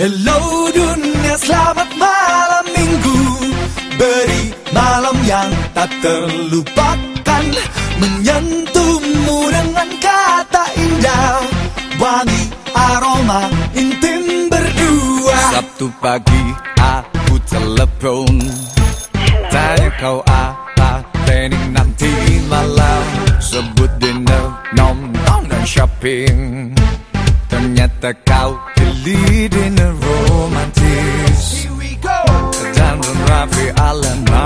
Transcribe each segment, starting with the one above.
Hello dunia selamat malam minggu. Beri malam yang tak terlupakan. Menyentuhmu dengan kata indah. Wangi aroma intim berdua. Sabtu pagi aku telepon. Tanya kau apa planning nanti malam? Sebut dinner, nonton dan shopping. Ternyata kau pilih dinner romantis Dan rapi ala mafia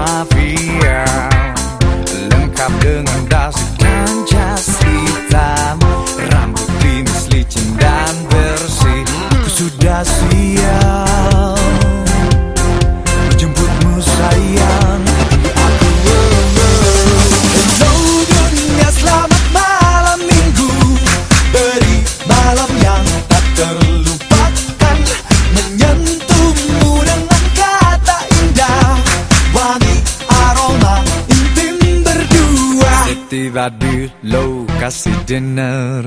Tiba di lokasi dinner.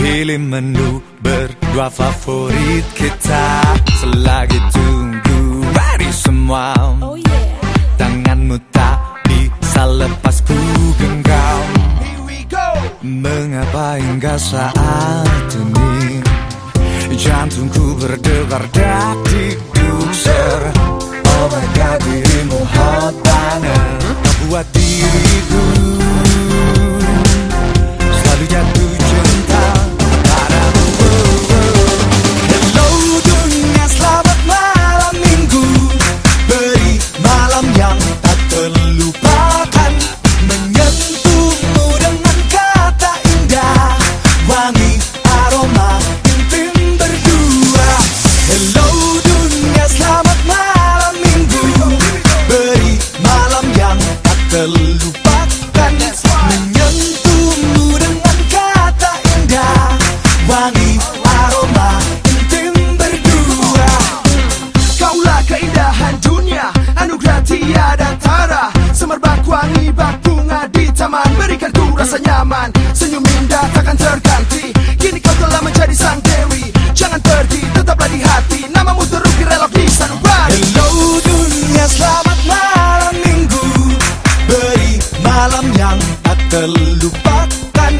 Pilih menu berdua favorit kita. Selagi tunggu hari semua. Oh yeah. Tanganmu tak bisa lepas ku genggam. Mengapa hingga saat ini Jantungku berdebar dak dikduk terlupakan. Menyentuhmu dengan kata indah. Wangi aroma intim berdua. Kaulah keindahan dunia. Anugerah tiada tara. Semerbak wangi bak bunga di taman. Berikan ku rasa nyaman. Senyum indah takkan terganti melupakan